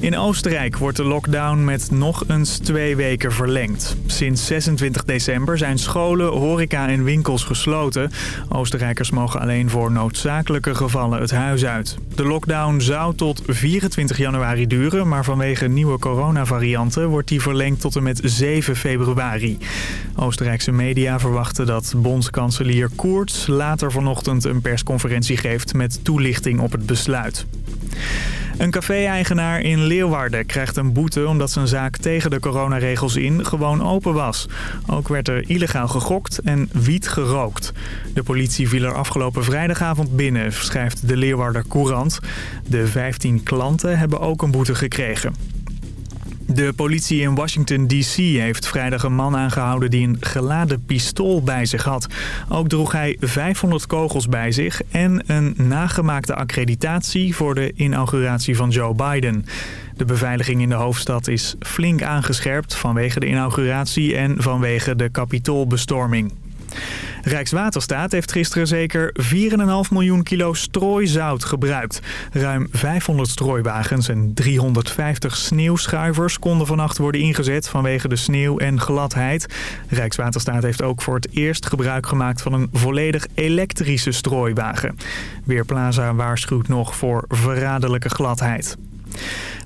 In Oostenrijk wordt de lockdown met nog eens twee weken verlengd. Sinds 26 december zijn scholen, horeca en winkels gesloten. Oostenrijkers mogen alleen voor noodzakelijke gevallen het huis uit. De lockdown zou tot 24 januari duren... maar vanwege nieuwe coronavarianten wordt die verlengd tot en met 7 februari. Oostenrijkse media verwachten dat bondskanselier Koerts later vanochtend een persconferentie geeft met toelichting op het besluit. Een café-eigenaar in Leeuwarden krijgt een boete omdat zijn zaak tegen de coronaregels in gewoon open was. Ook werd er illegaal gegokt en wiet gerookt. De politie viel er afgelopen vrijdagavond binnen, schrijft de Leeuwarder Courant. De 15 klanten hebben ook een boete gekregen. De politie in Washington D.C. heeft vrijdag een man aangehouden die een geladen pistool bij zich had. Ook droeg hij 500 kogels bij zich en een nagemaakte accreditatie voor de inauguratie van Joe Biden. De beveiliging in de hoofdstad is flink aangescherpt vanwege de inauguratie en vanwege de kapitoolbestorming. Rijkswaterstaat heeft gisteren zeker 4,5 miljoen kilo strooizout gebruikt. Ruim 500 strooiwagens en 350 sneeuwschuivers konden vannacht worden ingezet vanwege de sneeuw en gladheid. Rijkswaterstaat heeft ook voor het eerst gebruik gemaakt van een volledig elektrische strooiwagen. Weerplaza waarschuwt nog voor verraderlijke gladheid.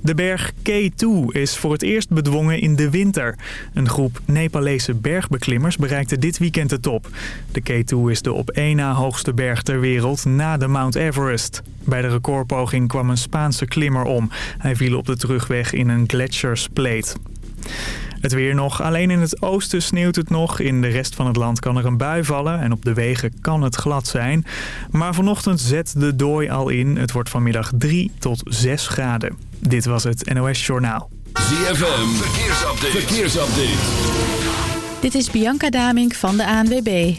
De berg K2 is voor het eerst bedwongen in de winter. Een groep Nepalese bergbeklimmers bereikte dit weekend de top. De K2 is de op één na hoogste berg ter wereld na de Mount Everest. Bij de recordpoging kwam een Spaanse klimmer om. Hij viel op de terugweg in een gletsjerspleet. Het weer nog. Alleen in het oosten sneeuwt het nog. In de rest van het land kan er een bui vallen en op de wegen kan het glad zijn. Maar vanochtend zet de dooi al in. Het wordt vanmiddag 3 tot 6 graden. Dit was het NOS Journaal. ZFM, verkeersupdate. verkeersupdate. Dit is Bianca Damink van de ANWB.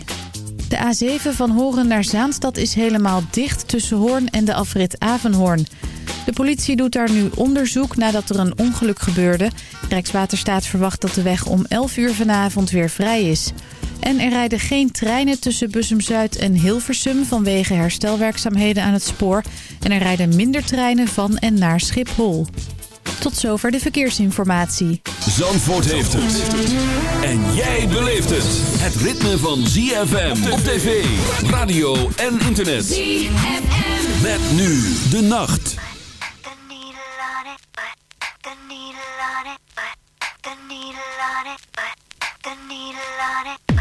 De A7 van Horen naar Zaanstad is helemaal dicht tussen Hoorn en de afrit Avenhoorn. De politie doet daar nu onderzoek nadat er een ongeluk gebeurde. Rijkswaterstaat verwacht dat de weg om 11 uur vanavond weer vrij is. En er rijden geen treinen tussen Bussum-Zuid en Hilversum vanwege herstelwerkzaamheden aan het spoor. En er rijden minder treinen van en naar Schiphol. Tot zover de verkeersinformatie. Zandvoort heeft het. En jij beleeft het. Het ritme van ZFM op tv, radio en internet. ZFM. Met nu de nacht. got it.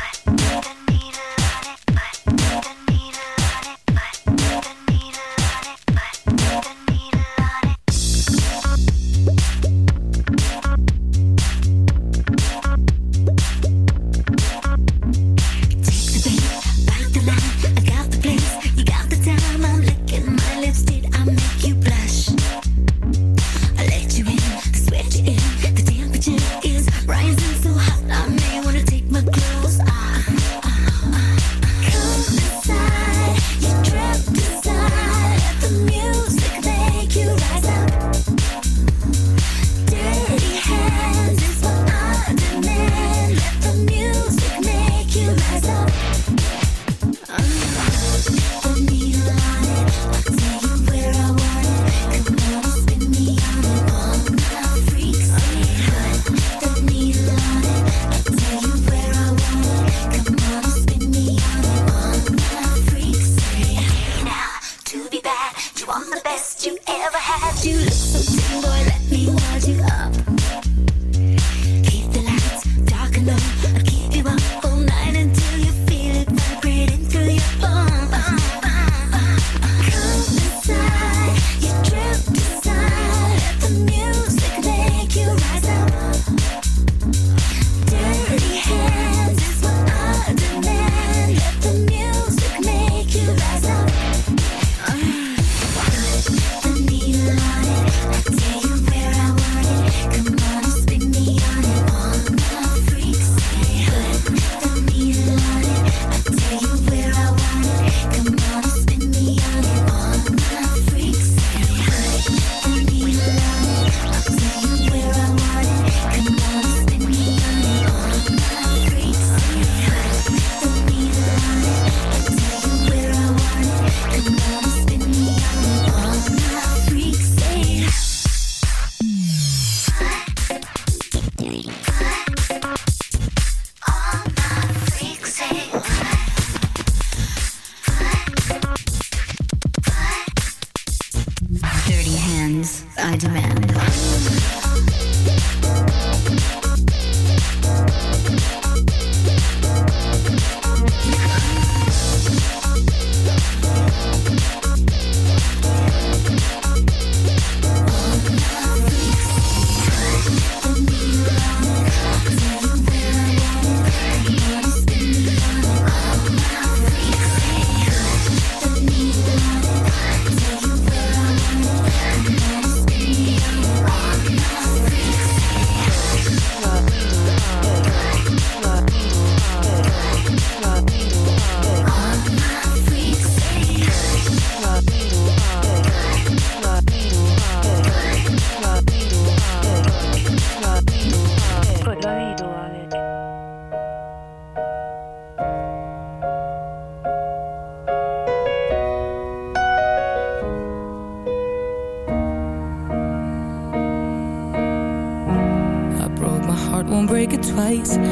About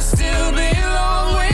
still belong with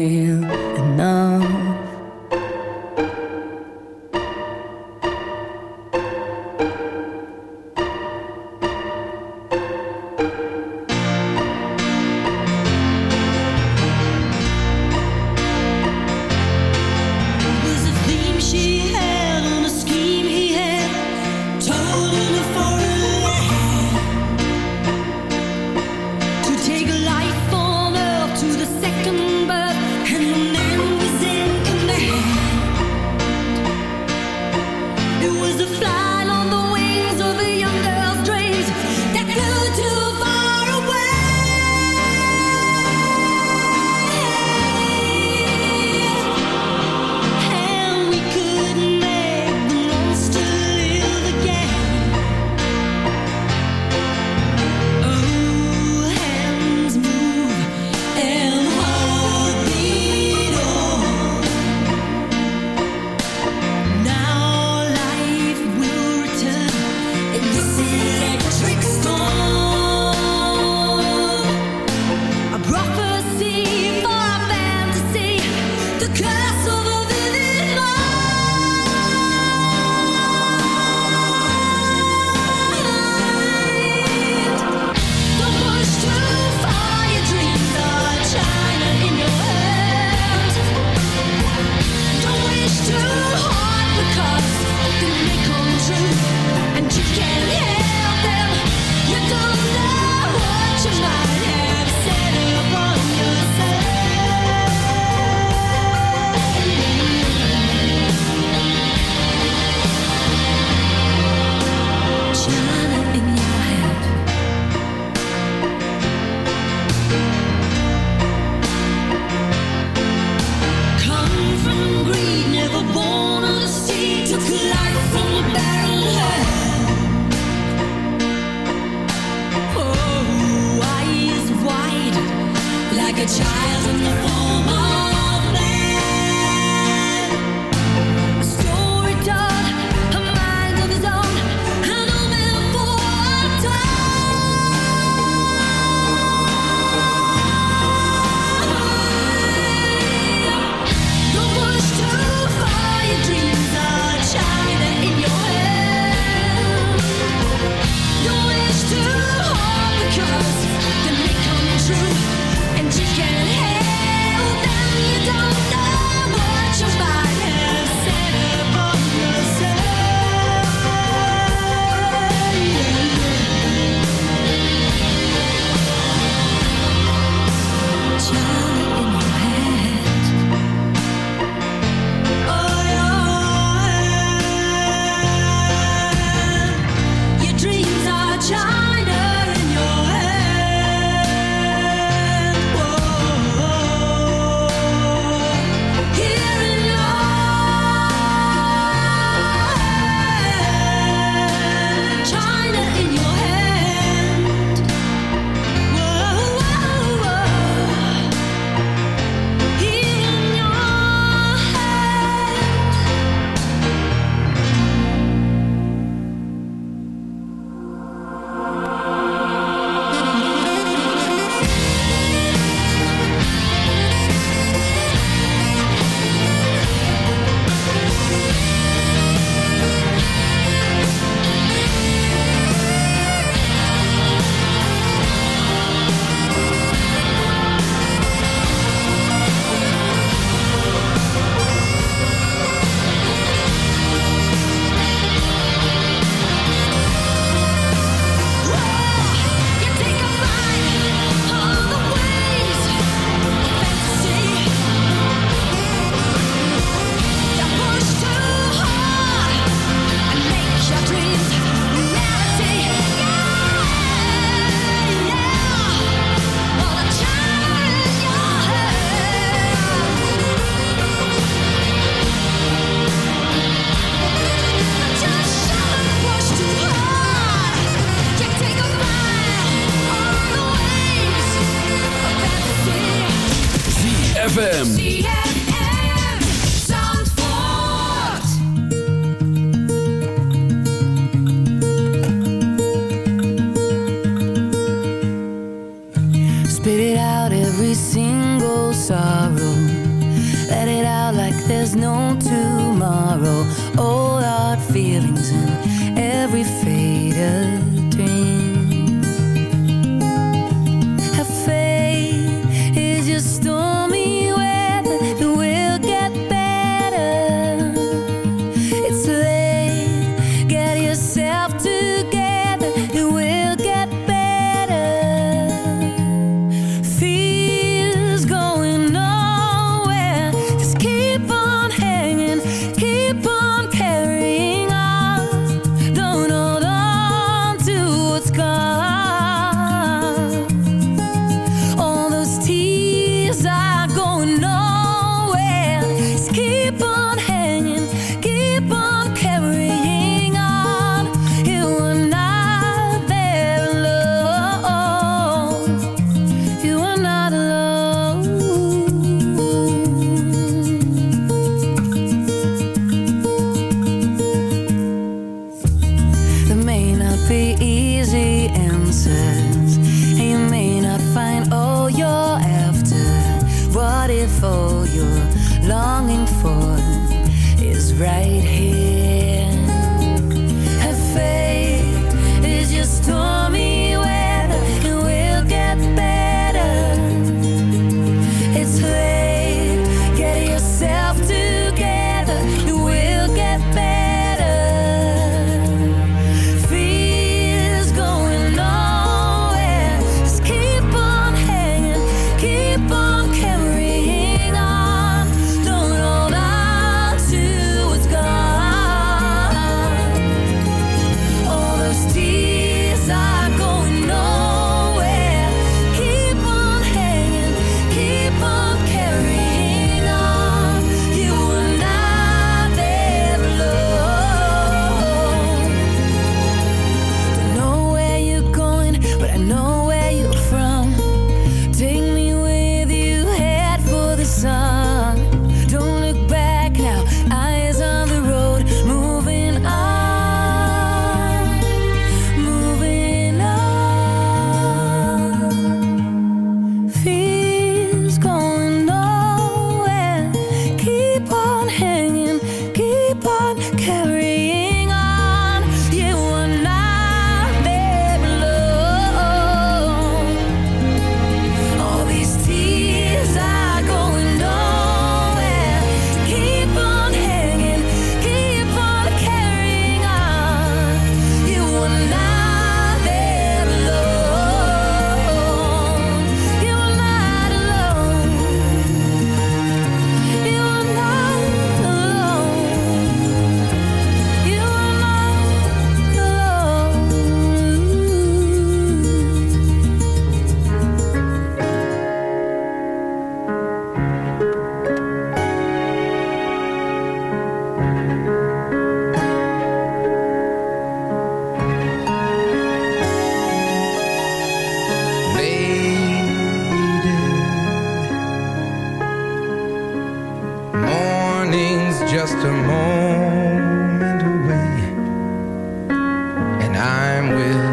where'd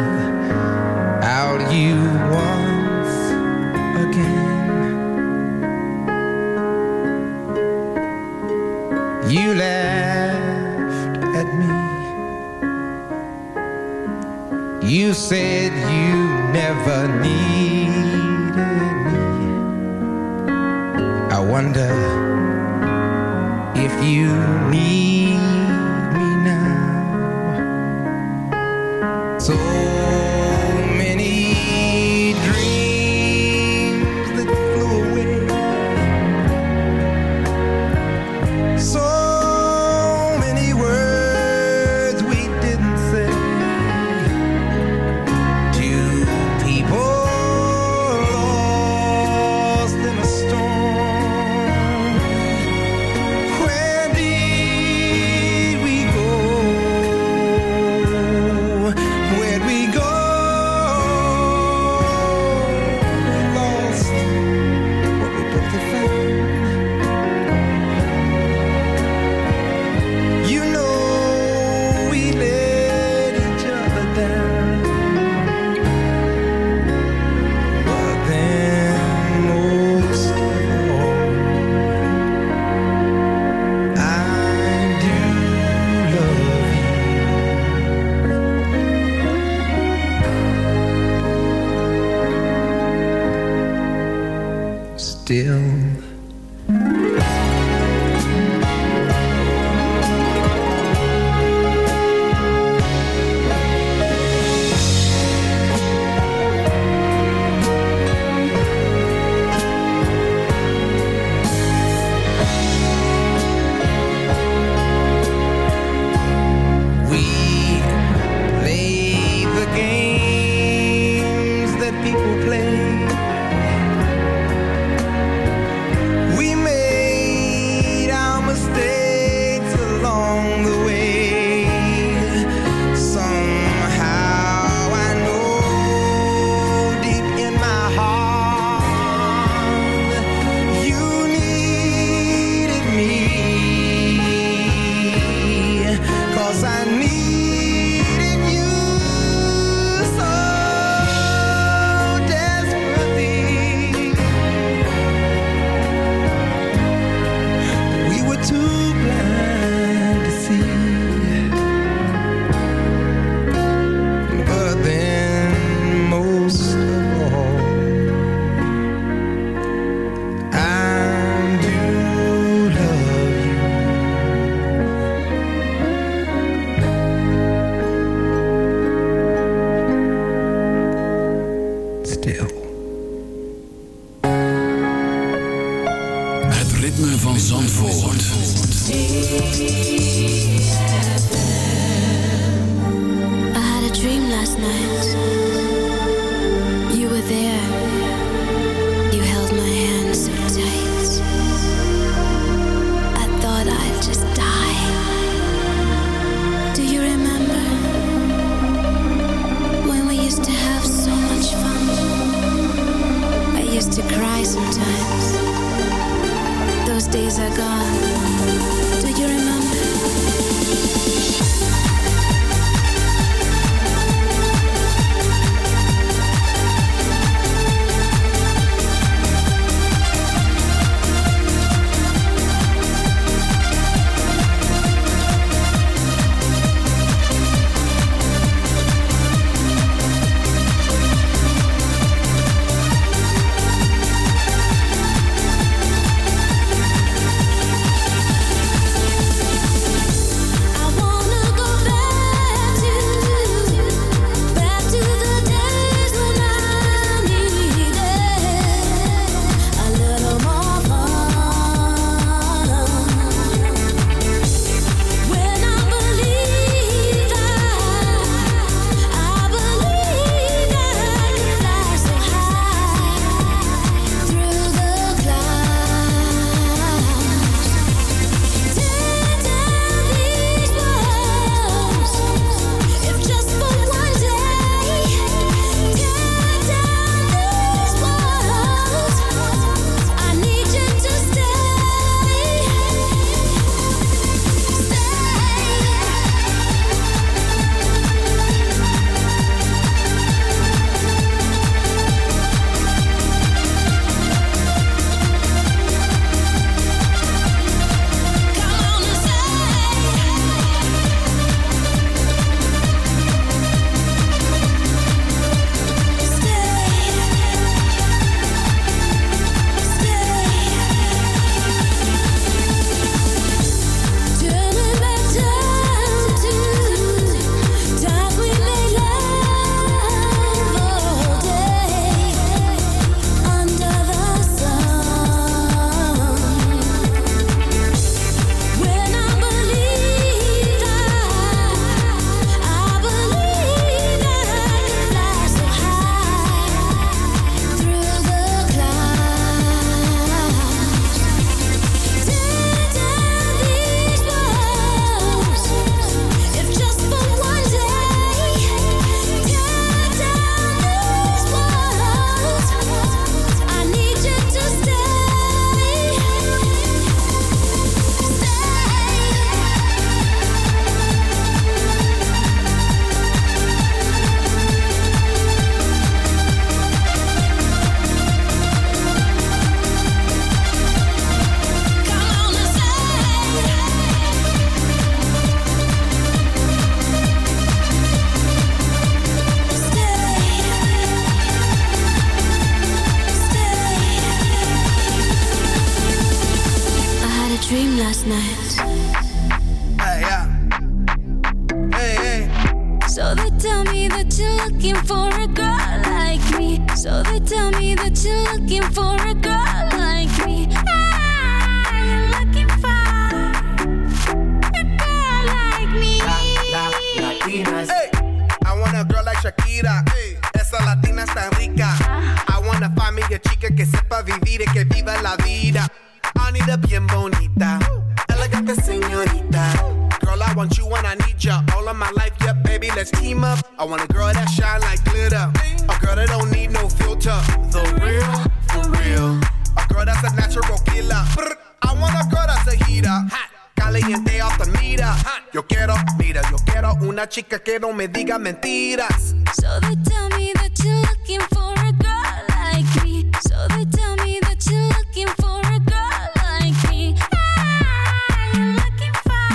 que no me diga mentiras. So they tell me that you're looking for a girl like me. So they tell me that you're looking for a girl like me. Ah, you're looking for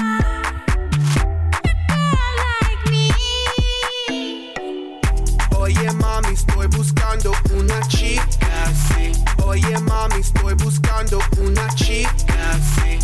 a girl like me. Oye, mommy, estoy buscando una chica, sí. Oye mami, estoy buscando una chica, sí.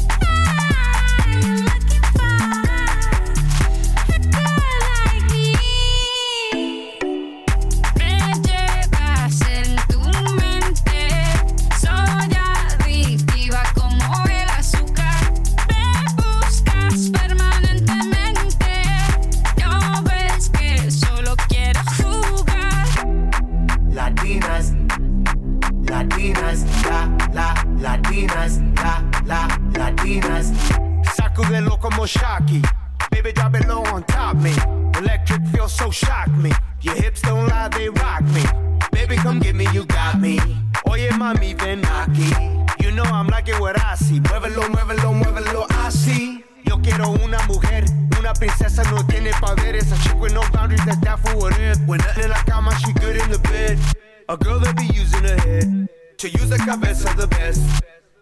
To use the cabeza the best.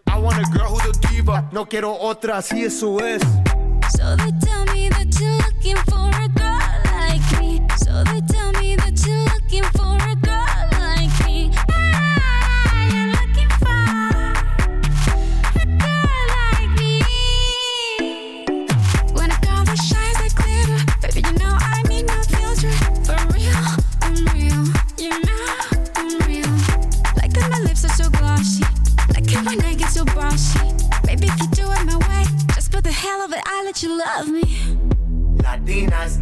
I want a girl who's a diva, no quiero otra, así eso es. So they tell me that you're looking for a hell of it, I let you love me. Latinas,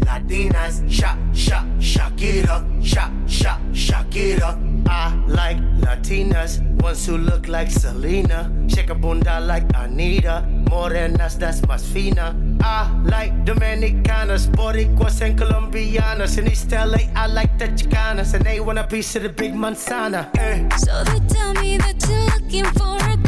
Latinas, shak, shak, Shakira, shak, shak, Shakira. I like Latinas, ones who look like Selena, shake a bunda like Anita, morenas that's más fina. I like Dominicanas, Boricuas and Colombianas. In East LA, I like the Chicanas, and they want a piece of the big manzana. Eh. So they tell me that you're looking for a girl like me.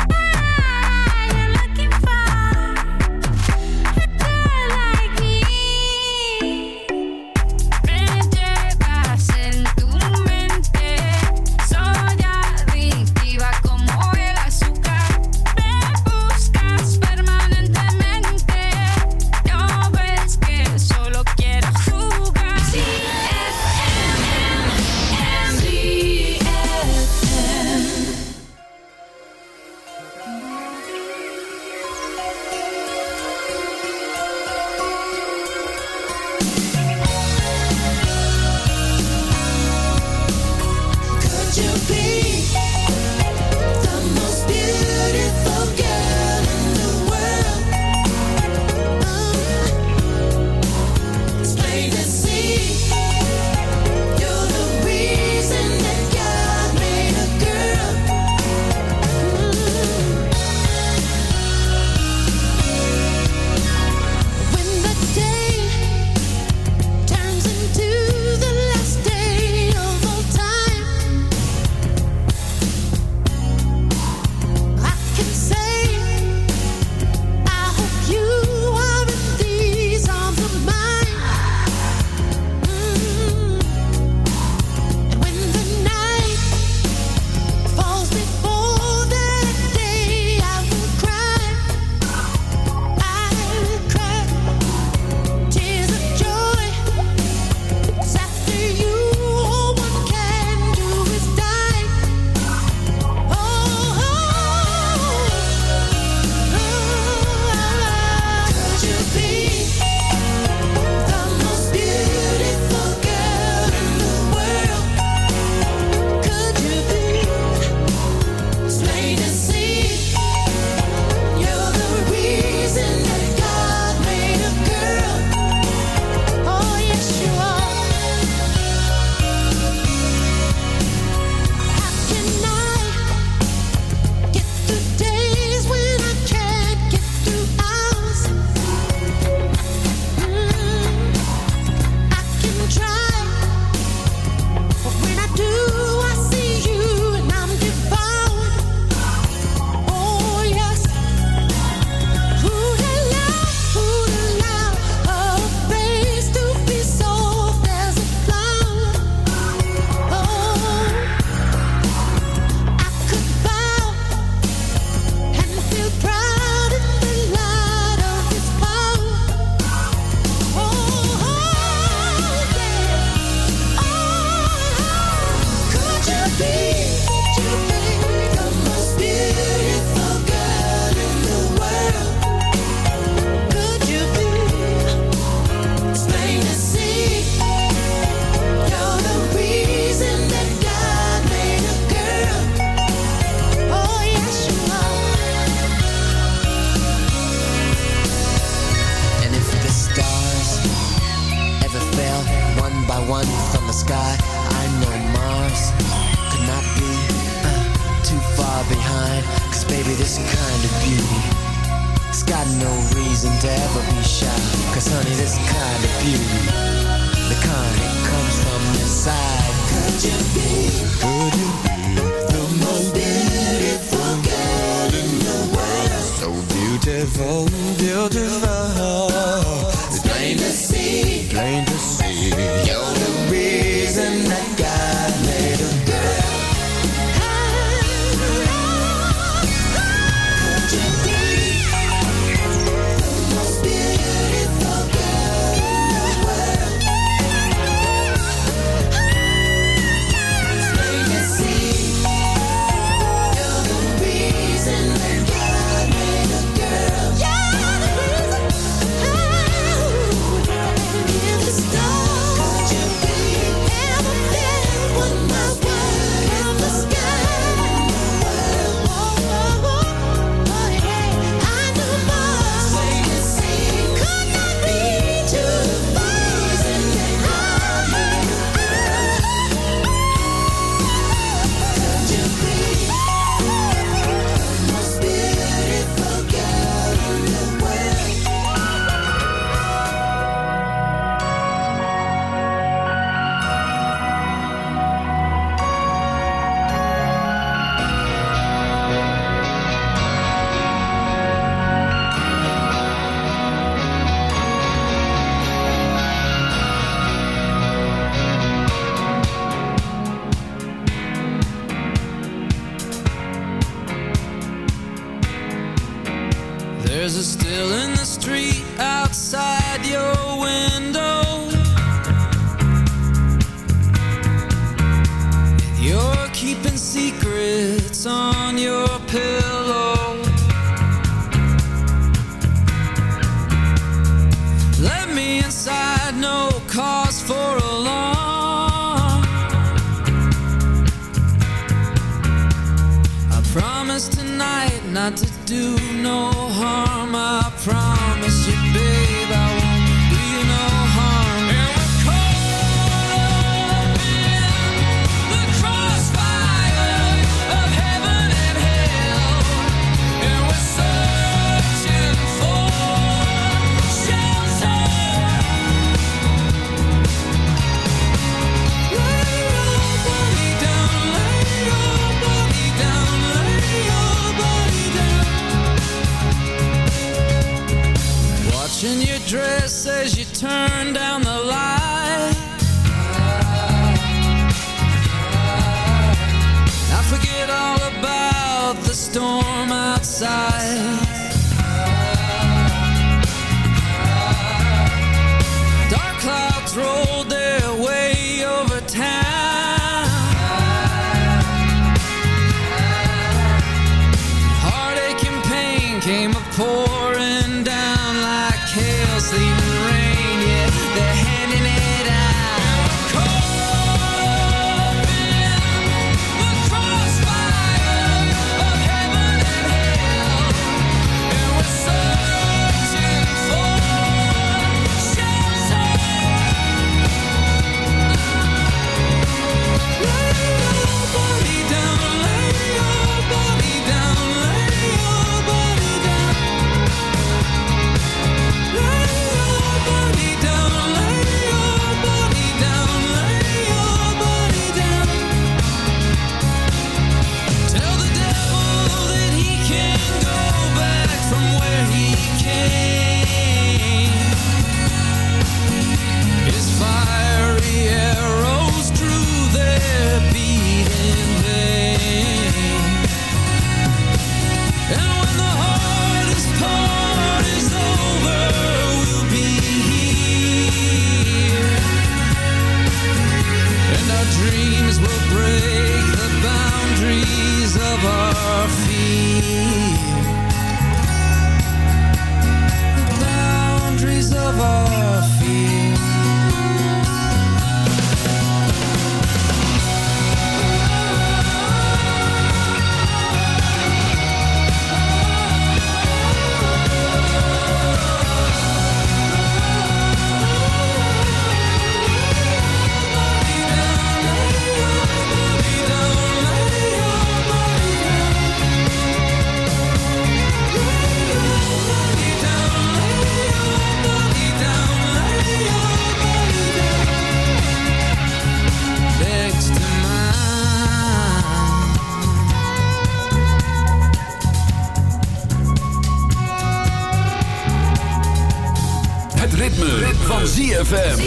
ritme, ritme. van ZFM.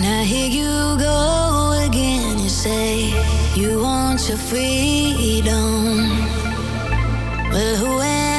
Now here you go again, you say you want your freedom. Well, who am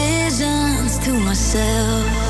visions to myself.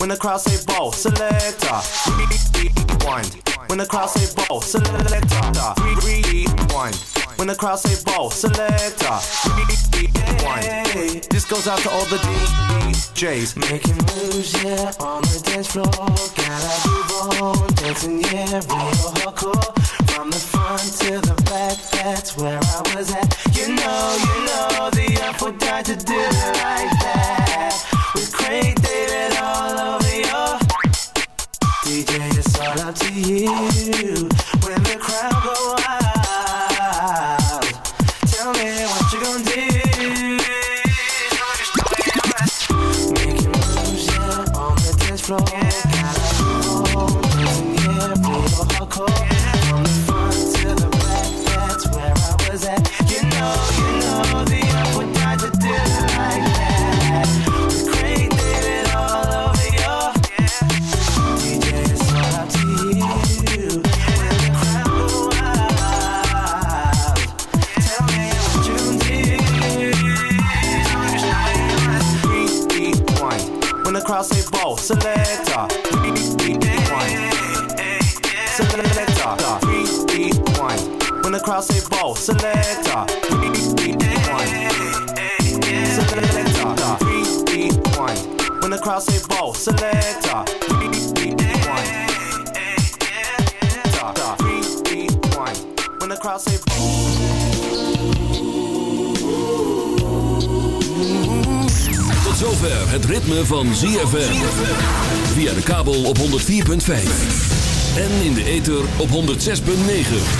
When the crowd say ball, selector. Rewind. When the crowd say ball, selector. Rewind. When the crowd say ball, selector. Rewind. This goes out to all the DJs. Making moves, yeah, on the dance floor. Gotta move on, dancing, yeah, real hardcore. From the front to the back, that's where I was at. You know, you know, the apple died to do like that. David all over DJ, it's all up to you. When the crowd go wild, tell me what you gon' do. Moves, yeah, on the dance floor. Ball, selector. When the crowd say ball, selector. When Tot zover het ritme van ZFM. Via de kabel op 104.5. En in de ether op 106.9.